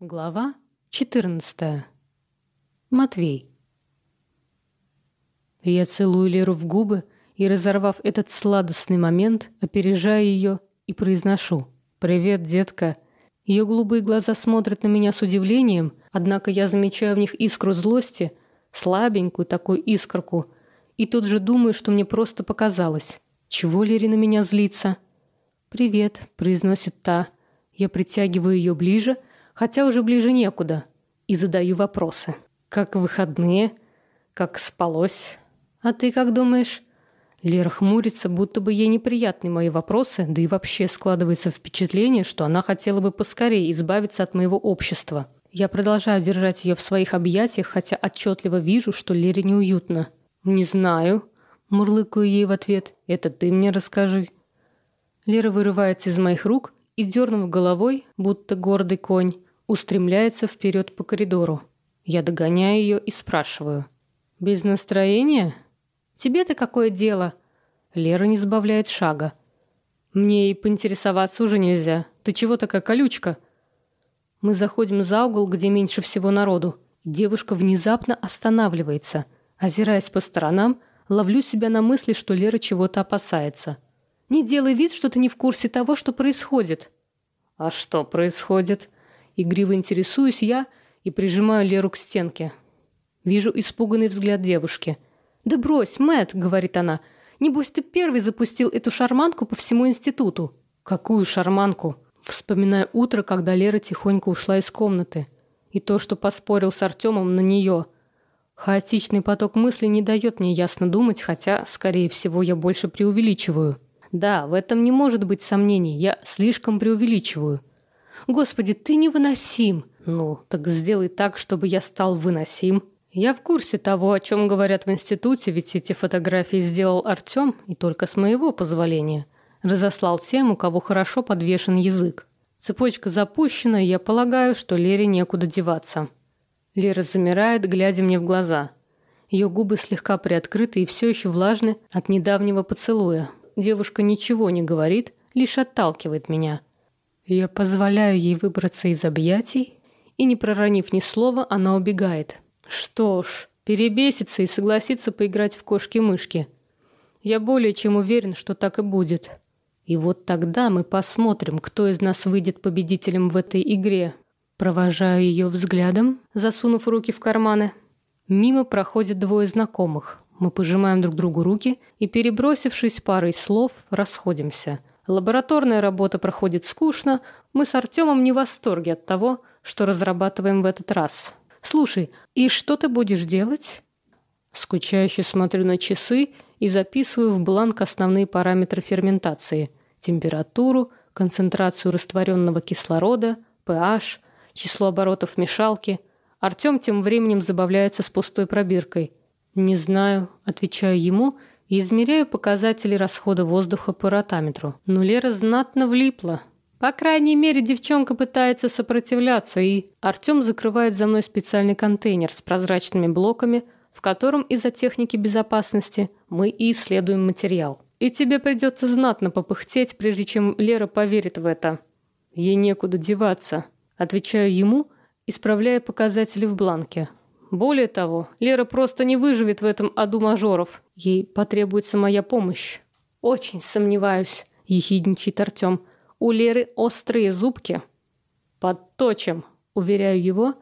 Глава 14. Матвей. Я целую Леру в губы и, разорвав этот сладостный момент, опережаю ее и произношу «Привет, детка». Ее голубые глаза смотрят на меня с удивлением, однако я замечаю в них искру злости, слабенькую такую искорку, и тут же думаю, что мне просто показалось. Чего Лере на меня злится? «Привет», — произносит та. Я притягиваю ее ближе — хотя уже ближе некуда, и задаю вопросы. Как выходные? Как спалось? А ты как думаешь? Лера хмурится, будто бы ей неприятны мои вопросы, да и вообще складывается впечатление, что она хотела бы поскорее избавиться от моего общества. Я продолжаю держать ее в своих объятиях, хотя отчетливо вижу, что Лере неуютно. «Не знаю», — мурлыкаю ей в ответ. «Это ты мне расскажи». Лера вырывается из моих рук и, дернув головой, будто гордый конь, устремляется вперед по коридору. Я догоняю ее и спрашиваю. «Без настроения? Тебе-то какое дело?» Лера не сбавляет шага. «Мне и поинтересоваться уже нельзя. Ты чего такая колючка?» Мы заходим за угол, где меньше всего народу. Девушка внезапно останавливается. Озираясь по сторонам, ловлю себя на мысли, что Лера чего-то опасается. «Не делай вид, что ты не в курсе того, что происходит». «А что происходит?» Игриво интересуюсь я и прижимаю Леру к стенке. Вижу испуганный взгляд девушки. «Да брось, Мэтт», — говорит она, — «небось ты первый запустил эту шарманку по всему институту». «Какую шарманку?» Вспоминаю утро, когда Лера тихонько ушла из комнаты. И то, что поспорил с Артемом на нее. Хаотичный поток мыслей не дает мне ясно думать, хотя, скорее всего, я больше преувеличиваю. Да, в этом не может быть сомнений, я слишком преувеличиваю. Господи, ты невыносим. Ну, так сделай так, чтобы я стал выносим. Я в курсе того, о чем говорят в институте, ведь эти фотографии сделал Артем, и только с моего позволения. Разослал тем, у кого хорошо подвешен язык. Цепочка запущена, и я полагаю, что Лере некуда деваться. Лера замирает, глядя мне в глаза. Ее губы слегка приоткрыты и все еще влажны от недавнего поцелуя. Девушка ничего не говорит, лишь отталкивает меня. Я позволяю ей выбраться из объятий, и, не проронив ни слова, она убегает. Что ж, перебесится и согласится поиграть в кошки-мышки. Я более чем уверен, что так и будет. И вот тогда мы посмотрим, кто из нас выйдет победителем в этой игре. Провожаю ее взглядом, засунув руки в карманы. Мимо проходят двое знакомых. Мы пожимаем друг другу руки и, перебросившись парой слов, расходимся – Лабораторная работа проходит скучно. Мы с Артемом не в восторге от того, что разрабатываем в этот раз. Слушай, и что ты будешь делать? Скучающе смотрю на часы и записываю в бланк основные параметры ферментации: температуру, концентрацию растворенного кислорода, pH, число оборотов мешалки. Артем тем временем забавляется с пустой пробиркой. Не знаю, отвечаю ему и измеряю показатели расхода воздуха по ротаметру. Но Лера знатно влипла. По крайней мере, девчонка пытается сопротивляться, и Артем закрывает за мной специальный контейнер с прозрачными блоками, в котором из-за техники безопасности мы и исследуем материал. И тебе придется знатно попыхтеть, прежде чем Лера поверит в это. Ей некуда деваться. Отвечаю ему, исправляя показатели в бланке. Более того, Лера просто не выживет в этом аду мажоров. Ей потребуется моя помощь. Очень сомневаюсь, ехидничает Артем. У Леры острые зубки. Подточим, уверяю его.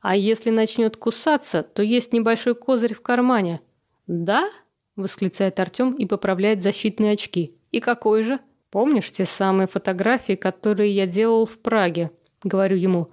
А если начнет кусаться, то есть небольшой козырь в кармане. Да? восклицает Артем и поправляет защитные очки. И какой же? Помнишь те самые фотографии, которые я делал в Праге? Говорю ему.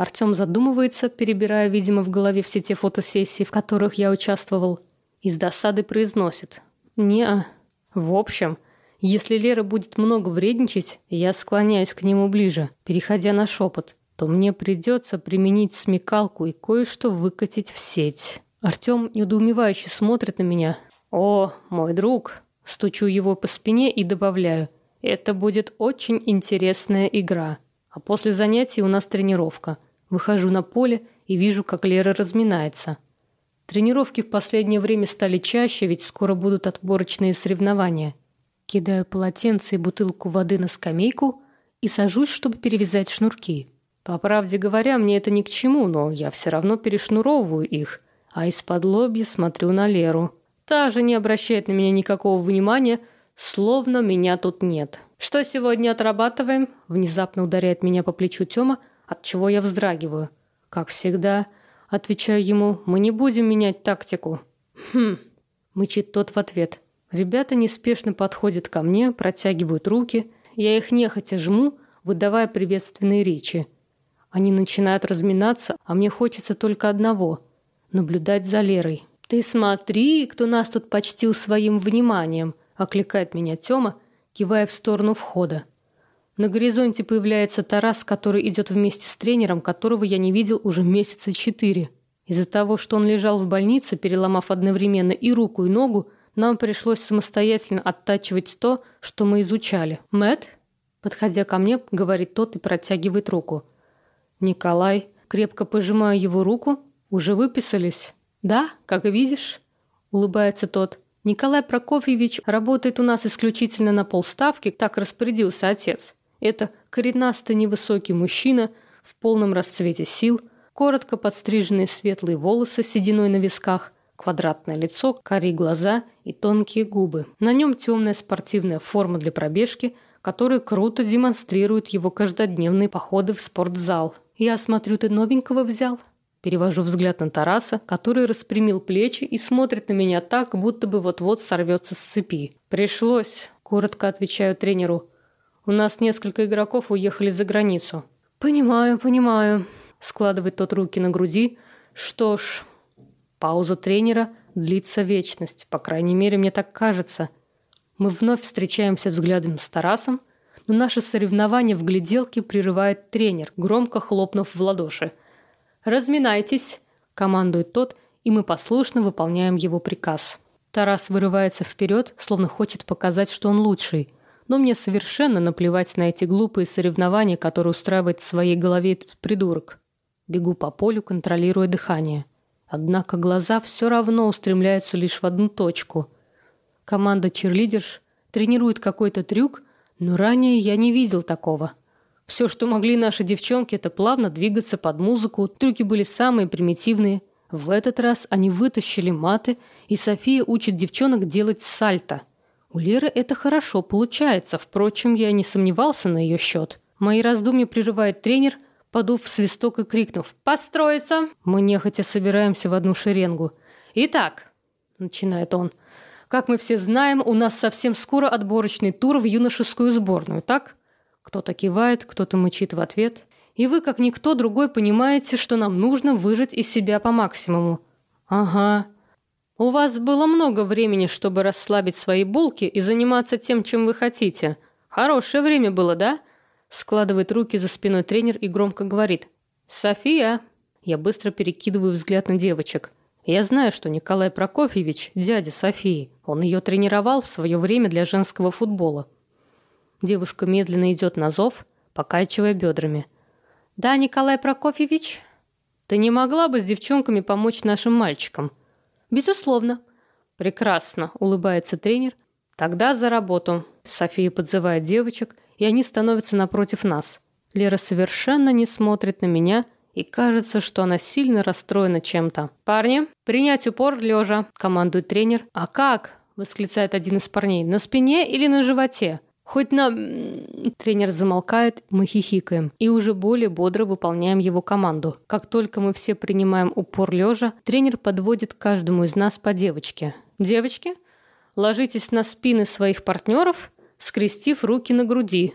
Артем задумывается, перебирая, видимо, в голове все те фотосессии, в которых я участвовал. И с досады произносит. не В общем, если Лера будет много вредничать, я склоняюсь к нему ближе, переходя на шепот, то мне придется применить смекалку и кое-что выкатить в сеть. Артем недоумевающе смотрит на меня. «О, мой друг!» Стучу его по спине и добавляю. «Это будет очень интересная игра. А после занятий у нас тренировка. Выхожу на поле и вижу, как Лера разминается. Тренировки в последнее время стали чаще, ведь скоро будут отборочные соревнования. Кидаю полотенце и бутылку воды на скамейку и сажусь, чтобы перевязать шнурки. По правде говоря, мне это ни к чему, но я все равно перешнуровываю их, а из-под лобья смотрю на Леру. Та же не обращает на меня никакого внимания, словно меня тут нет. «Что сегодня отрабатываем?» Внезапно ударяет меня по плечу Тёма, от чего я вздрагиваю. «Как всегда», отвечаю ему, «мы не будем менять тактику». «Хм», мычит тот в ответ. Ребята неспешно подходят ко мне, протягивают руки. Я их нехотя жму, выдавая приветственные речи. Они начинают разминаться, а мне хочется только одного — наблюдать за Лерой. «Ты смотри, кто нас тут почтил своим вниманием!» — окликает меня Тёма, кивая в сторону входа. На горизонте появляется Тарас, который идет вместе с тренером, которого я не видел уже месяца четыре. Из-за того, что он лежал в больнице, переломав одновременно и руку, и ногу, нам пришлось самостоятельно оттачивать то, что мы изучали. Мэт, подходя ко мне, говорит тот и протягивает руку. Николай, крепко пожимая его руку, уже выписались. Да, как видишь, улыбается тот. Николай Прокофьевич работает у нас исключительно на полставки, так распорядился отец. Это коренастый невысокий мужчина в полном расцвете сил, коротко подстриженные светлые волосы сединой на висках, квадратное лицо, карие глаза и тонкие губы. На нем темная спортивная форма для пробежки, которая круто демонстрирует его каждодневные походы в спортзал. «Я смотрю, ты новенького взял?» Перевожу взгляд на Тараса, который распрямил плечи и смотрит на меня так, будто бы вот-вот сорвется с цепи. «Пришлось», — коротко отвечаю тренеру. «У нас несколько игроков уехали за границу». «Понимаю, понимаю», — складывает тот руки на груди. «Что ж...» Пауза тренера длится вечность, по крайней мере, мне так кажется. Мы вновь встречаемся взглядом с Тарасом, но наше соревнование в гляделке прерывает тренер, громко хлопнув в ладоши. «Разминайтесь», — командует тот, и мы послушно выполняем его приказ. Тарас вырывается вперед, словно хочет показать, что он лучший. Но мне совершенно наплевать на эти глупые соревнования, которые устраивает в своей голове этот придурок. Бегу по полю, контролируя дыхание. Однако глаза все равно устремляются лишь в одну точку. Команда черлидерш тренирует какой-то трюк, но ранее я не видел такого. Все, что могли наши девчонки, это плавно двигаться под музыку. Трюки были самые примитивные. В этот раз они вытащили маты, и София учит девчонок делать сальто. У Леры это хорошо получается, впрочем, я не сомневался на ее счет. Мои раздумья прерывает тренер, подув в свисток и крикнув «Построиться!». Мы нехотя собираемся в одну шеренгу. «Итак», — начинает он, — «как мы все знаем, у нас совсем скоро отборочный тур в юношескую сборную, так?» Кто-то кивает, кто-то мычит в ответ. И вы, как никто другой, понимаете, что нам нужно выжать из себя по максимуму. Ага. У вас было много времени, чтобы расслабить свои булки и заниматься тем, чем вы хотите. Хорошее время было, да? Складывает руки за спиной тренер и громко говорит. «София!» Я быстро перекидываю взгляд на девочек. Я знаю, что Николай Прокофьевич – дядя Софии. Он ее тренировал в свое время для женского футбола. Девушка медленно идет на зов, покачивая бедрами. «Да, Николай Прокофьевич, ты не могла бы с девчонками помочь нашим мальчикам?» «Безусловно». «Прекрасно», — улыбается тренер. «Тогда за работу». София подзывает девочек, и они становятся напротив нас. Лера совершенно не смотрит на меня, и кажется, что она сильно расстроена чем-то. «Парни, принять упор лежа», — командует тренер. «А как?» — восклицает один из парней. «На спине или на животе?» Хоть на... Тренер замолкает, мы хихикаем и уже более бодро выполняем его команду. Как только мы все принимаем упор лежа, тренер подводит каждому из нас по девочке. Девочки, ложитесь на спины своих партнеров, скрестив руки на груди.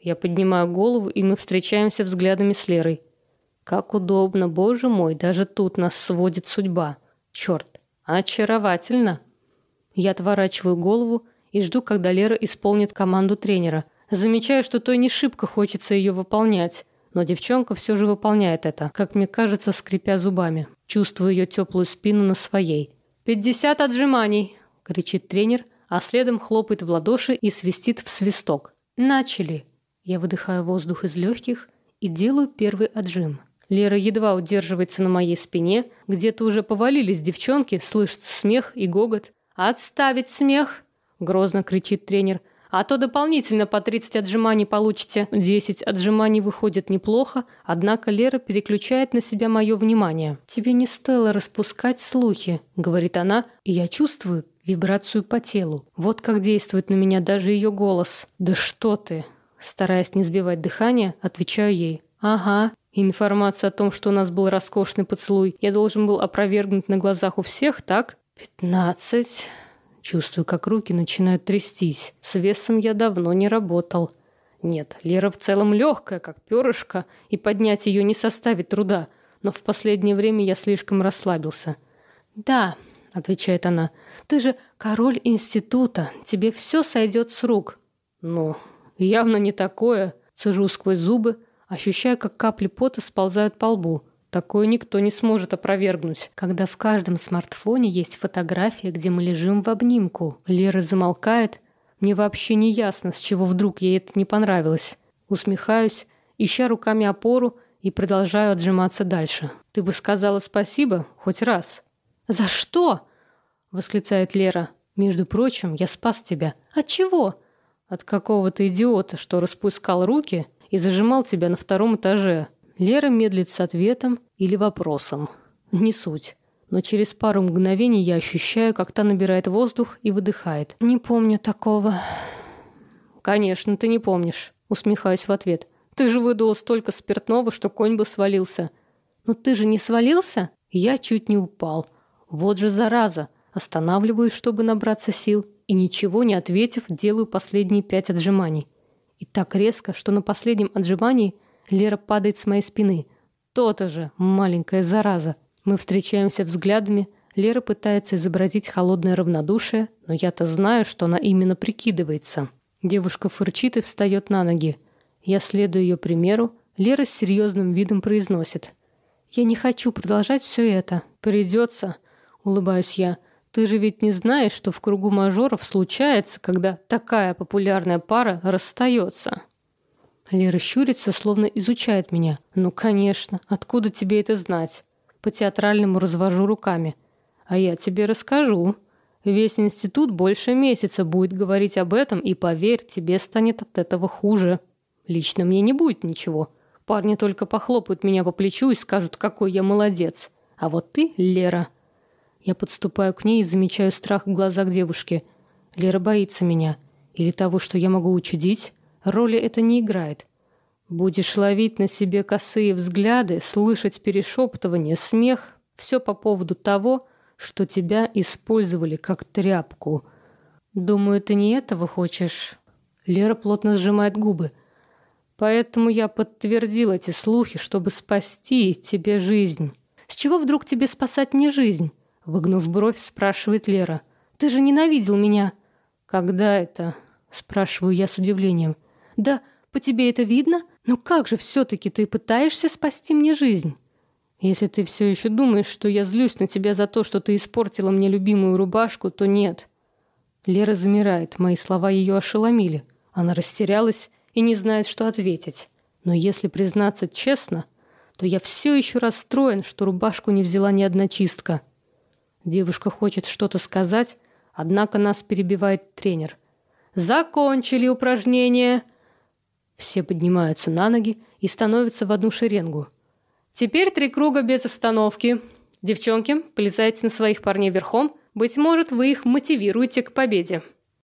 Я поднимаю голову, и мы встречаемся взглядами с Лерой. Как удобно, боже мой, даже тут нас сводит судьба. Черт, очаровательно. Я отворачиваю голову и жду, когда Лера исполнит команду тренера. Замечаю, что той не шибко хочется ее выполнять, но девчонка все же выполняет это, как мне кажется, скрипя зубами. Чувствую ее теплую спину на своей. «Пятьдесят отжиманий!» — кричит тренер, а следом хлопает в ладоши и свистит в свисток. «Начали!» Я выдыхаю воздух из легких и делаю первый отжим. Лера едва удерживается на моей спине, где-то уже повалились девчонки, слышится смех и гогот. «Отставить смех!» — грозно кричит тренер. а то дополнительно по 30 отжиманий получите. 10 отжиманий выходит неплохо, однако Лера переключает на себя мое внимание. «Тебе не стоило распускать слухи», — говорит она, и я чувствую вибрацию по телу. Вот как действует на меня даже ее голос. «Да что ты!» Стараясь не сбивать дыхание, отвечаю ей. «Ага, информация о том, что у нас был роскошный поцелуй, я должен был опровергнуть на глазах у всех, так?» «Пятнадцать...» Чувствую, как руки начинают трястись. С весом я давно не работал. Нет, Лера в целом легкая, как перышко, и поднять ее не составит труда. Но в последнее время я слишком расслабился. «Да», — отвечает она, — «ты же король института, тебе все сойдет с рук». «Ну, явно не такое», — цежу сквозь зубы, ощущая, как капли пота сползают по лбу. Такое никто не сможет опровергнуть, когда в каждом смартфоне есть фотография, где мы лежим в обнимку. Лера замолкает. Мне вообще не ясно, с чего вдруг ей это не понравилось. Усмехаюсь, ища руками опору и продолжаю отжиматься дальше. Ты бы сказала спасибо хоть раз. За что? восклицает Лера. Между прочим, я спас тебя. От чего? От какого-то идиота, что распускал руки и зажимал тебя на втором этаже. Лера медлит с ответом или вопросом. Не суть. Но через пару мгновений я ощущаю, как та набирает воздух и выдыхает. «Не помню такого». «Конечно, ты не помнишь», — усмехаюсь в ответ. «Ты же выдула столько спиртного, что конь бы свалился». «Но ты же не свалился?» Я чуть не упал. Вот же зараза. Останавливаюсь, чтобы набраться сил, и ничего не ответив, делаю последние пять отжиманий. И так резко, что на последнем отжимании — Лера падает с моей спины. То-то же, маленькая зараза. Мы встречаемся взглядами. Лера пытается изобразить холодное равнодушие, но я-то знаю, что она именно прикидывается. Девушка фырчит и встает на ноги. Я следую ее примеру. Лера с серьезным видом произносит. «Я не хочу продолжать все это. Придется», — улыбаюсь я. «Ты же ведь не знаешь, что в кругу мажоров случается, когда такая популярная пара расстается». Лера щурится, словно изучает меня. «Ну, конечно. Откуда тебе это знать?» По-театральному развожу руками. «А я тебе расскажу. Весь институт больше месяца будет говорить об этом, и, поверь, тебе станет от этого хуже. Лично мне не будет ничего. Парни только похлопают меня по плечу и скажут, какой я молодец. А вот ты, Лера...» Я подступаю к ней и замечаю страх в глазах девушки. Лера боится меня. Или того, что я могу учудить. Роли это не играет. Будешь ловить на себе косые взгляды, слышать перешептывание, смех, все по поводу того, что тебя использовали как тряпку. Думаю, ты не этого хочешь. Лера плотно сжимает губы. Поэтому я подтвердил эти слухи, чтобы спасти тебе жизнь. С чего вдруг тебе спасать мне жизнь? Выгнув бровь, спрашивает Лера. Ты же ненавидел меня. Когда это? Спрашиваю я с удивлением. Да, по тебе это видно? Но как же все-таки ты пытаешься спасти мне жизнь? Если ты все еще думаешь, что я злюсь на тебя за то, что ты испортила мне любимую рубашку, то нет. Лера замирает, мои слова ее ошеломили. Она растерялась и не знает, что ответить. Но если признаться честно, то я все еще расстроен, что рубашку не взяла ни одна чистка. Девушка хочет что-то сказать, однако нас перебивает тренер. «Закончили упражнение!» Все поднимаются на ноги и становятся в одну шеренгу. Теперь три круга без остановки. Девчонки, полезайте на своих парней верхом. Быть может, вы их мотивируете к победе.